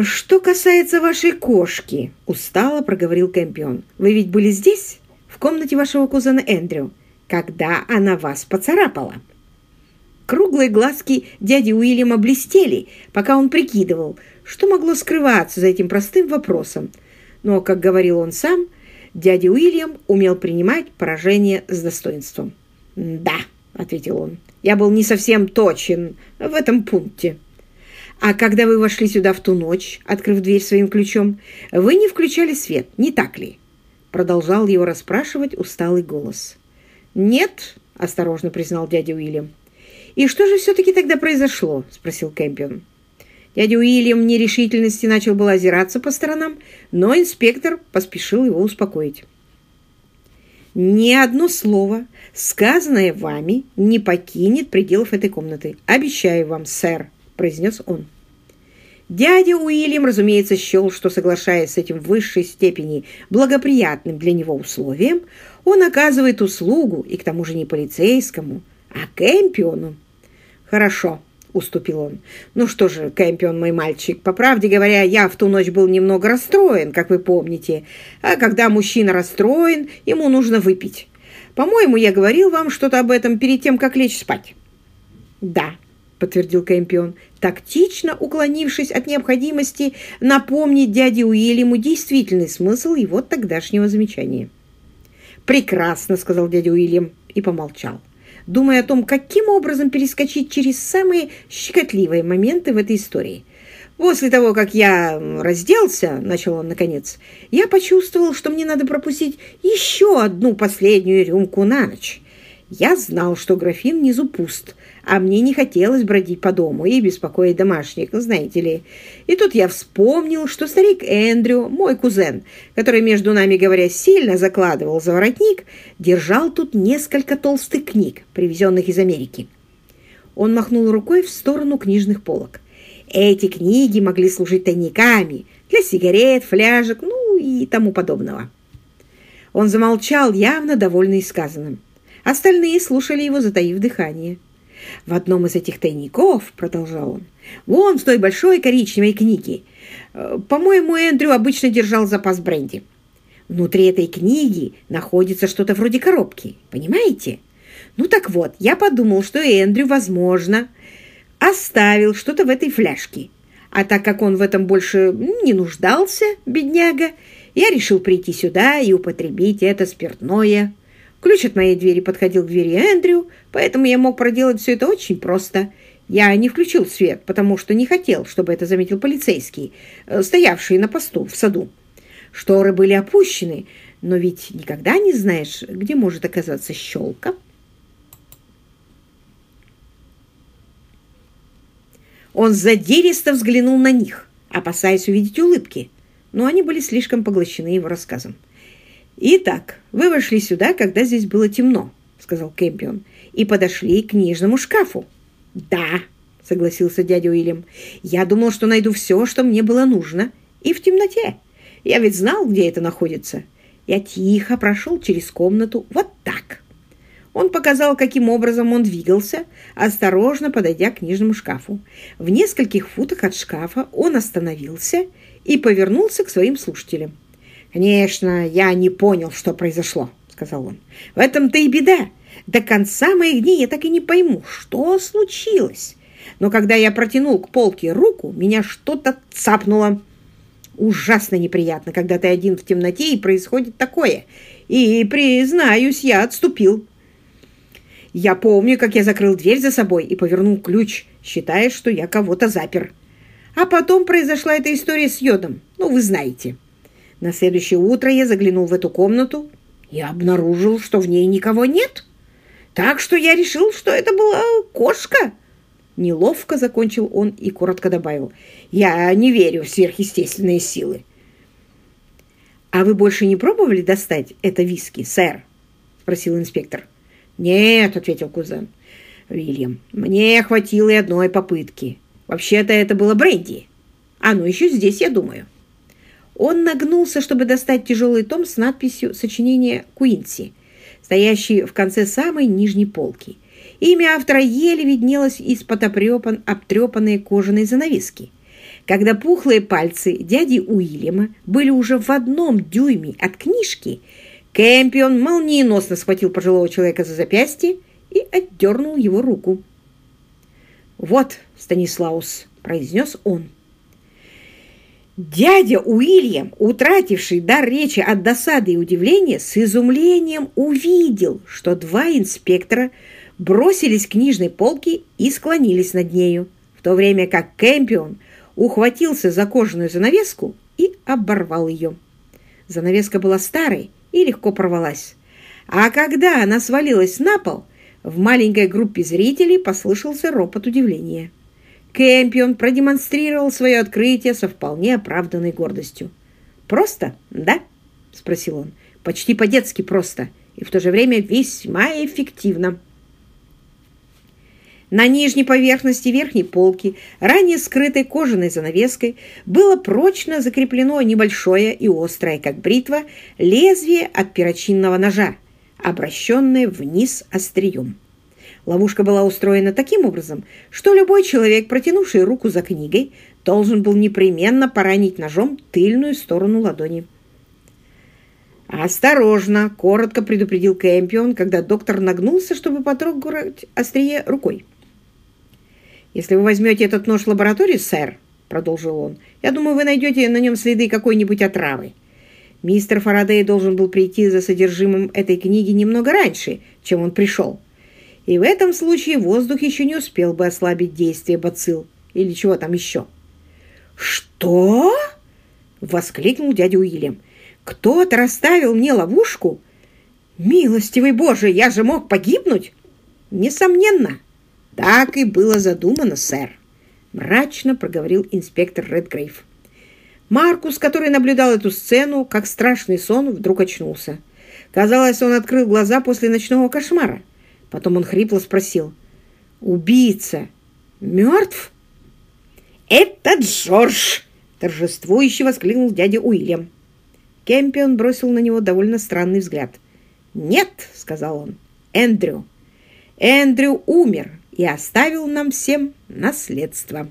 «Что касается вашей кошки», — устало проговорил Кэмпион, «вы ведь были здесь, в комнате вашего кузена Эндрю, когда она вас поцарапала?» Круглые глазки дяди Уильяма блестели, пока он прикидывал, что могло скрываться за этим простым вопросом. Но, как говорил он сам, дядя Уильям умел принимать поражение с достоинством. «Да», — ответил он, — «я был не совсем точен в этом пункте». «А когда вы вошли сюда в ту ночь, открыв дверь своим ключом, вы не включали свет, не так ли?» Продолжал его расспрашивать усталый голос. «Нет», — осторожно признал дядя Уильям. «И что же все-таки тогда произошло?» — спросил Кэмпион. Дядя Уильям в нерешительности начал было озираться по сторонам, но инспектор поспешил его успокоить. «Ни одно слово, сказанное вами, не покинет пределов этой комнаты. Обещаю вам, сэр», — произнес он. Дядя Уильям, разумеется, счел, что, соглашаясь с этим в высшей степени благоприятным для него условием, он оказывает услугу, и к тому же не полицейскому, а Кэмпиону. «Хорошо», — уступил он. «Ну что же, Кэмпион, мой мальчик, по правде говоря, я в ту ночь был немного расстроен, как вы помните. А когда мужчина расстроен, ему нужно выпить. По-моему, я говорил вам что-то об этом перед тем, как лечь спать». «Да», — подтвердил Кэмпион, тактично уклонившись от необходимости напомнить дяде Уильяму действительный смысл его тогдашнего замечания. «Прекрасно», — сказал дядя Уильям и помолчал думая о том, каким образом перескочить через самые щекотливые моменты в этой истории. «После того, как я разделся, — начал он наконец, — я почувствовал, что мне надо пропустить еще одну последнюю рюмку на ночь. Я знал, что графин внизу пуст, а мне не хотелось бродить по дому и беспокоить домашних, знаете ли. И тут я вспомнил, что старик Эндрю, мой кузен, который, между нами говоря, сильно закладывал за воротник, держал тут несколько толстых книг, привезенных из Америки. Он махнул рукой в сторону книжных полок. Эти книги могли служить тайниками для сигарет, фляжек, ну и тому подобного. Он замолчал, явно довольный сказанным. Остальные слушали его, затаив дыхание. В одном из этих тайников, продолжал он, вон в той большой коричневой книге, э, по-моему, Эндрю обычно держал запас бренди. Внутри этой книги находится что-то вроде коробки, понимаете? Ну так вот, я подумал, что Эндрю, возможно, оставил что-то в этой фляжке. А так как он в этом больше не нуждался, бедняга, я решил прийти сюда и употребить это спиртное. Ключ от моей двери подходил к двери Эндрю, поэтому я мог проделать все это очень просто. Я не включил свет, потому что не хотел, чтобы это заметил полицейский, э, стоявший на посту в саду. Шторы были опущены, но ведь никогда не знаешь, где может оказаться щелка. Он задиристо взглянул на них, опасаясь увидеть улыбки, но они были слишком поглощены его рассказом. «Итак, вы вошли сюда, когда здесь было темно», — сказал Кэмпион, «и подошли к книжному шкафу». «Да», — согласился дядя Уильям, «я думал, что найду все, что мне было нужно, и в темноте. Я ведь знал, где это находится. Я тихо прошел через комнату вот так». Он показал, каким образом он двигался, осторожно подойдя к книжному шкафу. В нескольких футах от шкафа он остановился и повернулся к своим слушателям. «Конечно, я не понял, что произошло», — сказал он. «В этом-то и беда. До конца моих дней я так и не пойму, что случилось. Но когда я протянул к полке руку, меня что-то цапнуло. Ужасно неприятно, когда ты один в темноте и происходит такое. И, признаюсь, я отступил. Я помню, как я закрыл дверь за собой и повернул ключ, считая, что я кого-то запер. А потом произошла эта история с йодом. Ну, вы знаете». На следующее утро я заглянул в эту комнату и обнаружил, что в ней никого нет. Так что я решил, что это была кошка. Неловко закончил он и коротко добавил. Я не верю в сверхъестественные силы. «А вы больше не пробовали достать это виски, сэр?» — спросил инспектор. «Нет», — ответил кузен. «Вильям, мне хватило и одной попытки. Вообще-то это было бренди. Оно еще здесь, я думаю». Он нагнулся, чтобы достать тяжелый том с надписью «Сочинение Куинси», стоящий в конце самой нижней полки. Имя автора еле виднелось из-под обтрепанной кожаной занавески. Когда пухлые пальцы дяди Уильяма были уже в одном дюйме от книжки, Кэмпион молниеносно схватил пожилого человека за запястье и отдернул его руку. «Вот, Станислаус», — произнес он. Дядя Уильям, утративший дар речи от досады и удивления, с изумлением увидел, что два инспектора бросились к книжной полке и склонились над нею, в то время как Кэмпион ухватился за кожаную занавеску и оборвал ее. Занавеска была старой и легко порвалась. А когда она свалилась на пол, в маленькой группе зрителей послышался ропот удивления. Кэмпион продемонстрировал свое открытие со вполне оправданной гордостью. «Просто, да?» — спросил он. «Почти по-детски просто и в то же время весьма эффективно». На нижней поверхности верхней полки, ранее скрытой кожаной занавеской, было прочно закреплено небольшое и острое, как бритва, лезвие от перочинного ножа, обращенное вниз острием. Ловушка была устроена таким образом, что любой человек, протянувший руку за книгой, должен был непременно поранить ножом тыльную сторону ладони. «Осторожно!» — коротко предупредил Кэмпион, когда доктор нагнулся, чтобы потрогать острие рукой. «Если вы возьмете этот нож в лабораторию, сэр, — продолжил он, — я думаю, вы найдете на нем следы какой-нибудь отравы. Мистер Фарадей должен был прийти за содержимым этой книги немного раньше, чем он пришел. И в этом случае воздух еще не успел бы ослабить действие бацилл или чего там еще. «Что?» — воскликнул дядя Уильям. «Кто-то расставил мне ловушку? Милостивый Боже, я же мог погибнуть?» «Несомненно!» «Так и было задумано, сэр», — мрачно проговорил инспектор Редгрейв. Маркус, который наблюдал эту сцену, как страшный сон, вдруг очнулся. Казалось, он открыл глаза после ночного кошмара. Потом он хрипло спросил. «Убийца мертв?» «Это Джордж!» — торжествующе воскликнул дядя Уильям. Кемпион бросил на него довольно странный взгляд. «Нет», — сказал он, — «Эндрю. Эндрю умер, и оставил нам всем наследство.